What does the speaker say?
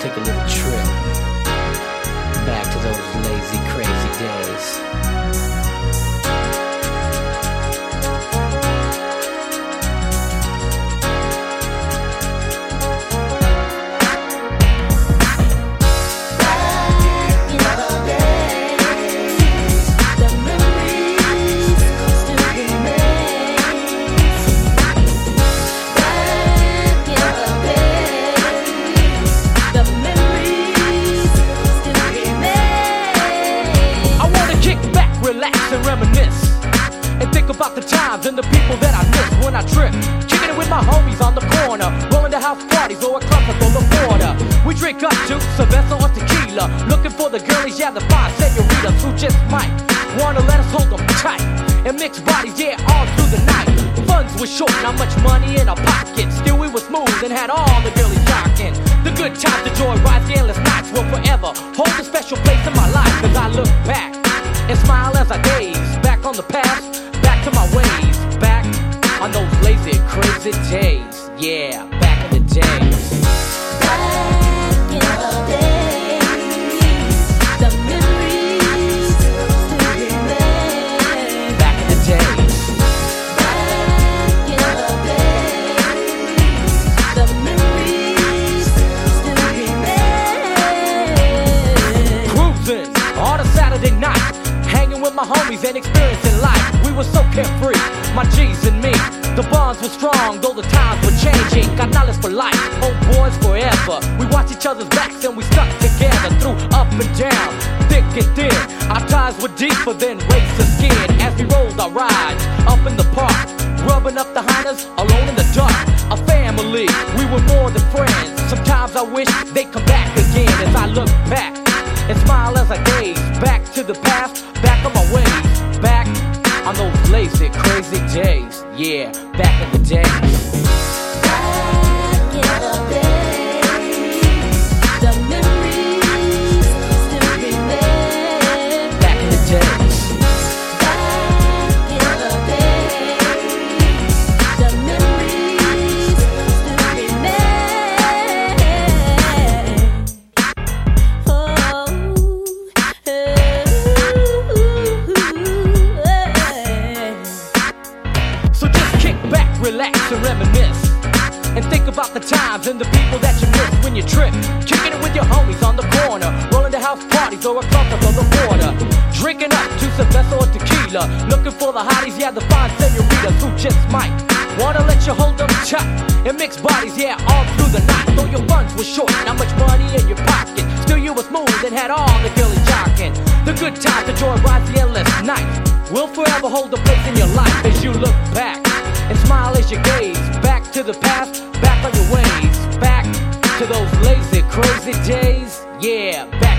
take a little trip and reminisce. And think about the times and the people that I miss when I trip. Kicking it with my homies on the corner. Rolling to house parties or a club on the border. We drink up to Sylvester or tequila. Looking for the girlies, yeah, the fine senoritas who just might wanna let us hold them tight. And mix bodies, yeah, all through the night. Funds were short, not much money in our pockets. Still, we were smooth and had all the girlies rocking. The good times, the joy, on the past, back to my ways, back on those lazy, crazy days. Yeah, back in the days. My homies and experiencing life. We were so carefree, my G's and me. The bonds were strong, though the times were changing. Got knowledge for life, old boys forever. We watched each other's backs and we stuck together through up and down, thick and thin. Our ties were deeper than race razor skin as we rolled our rides up in the park, rubbing up the hiners alone in the dark. A family, we were more than friends. Sometimes I wish they'd come back again as I look back and smile as I gaze back to the past, back on my ways, back on those lazy, crazy days. Yeah, back in the days. And think about the times and the people that you miss when you trip. Kicking it with your homies on the corner. Rolling to house parties or a club on the border. Drinking up to Sylvester or tequila. Looking for the hotties, yeah, the fine senoritas who just might. Wanna let you hold them tight. And mix bodies, yeah, all through the night. Though your funds were short, not much money in your pocket. Still you were smooth and had all the girlies jocking. The good times, the joy rides, the endless night. Will forever hold a place in your life as you look back and smile as you gaze. Back to the past, back on your ways, back to those lazy, crazy days. Yeah, back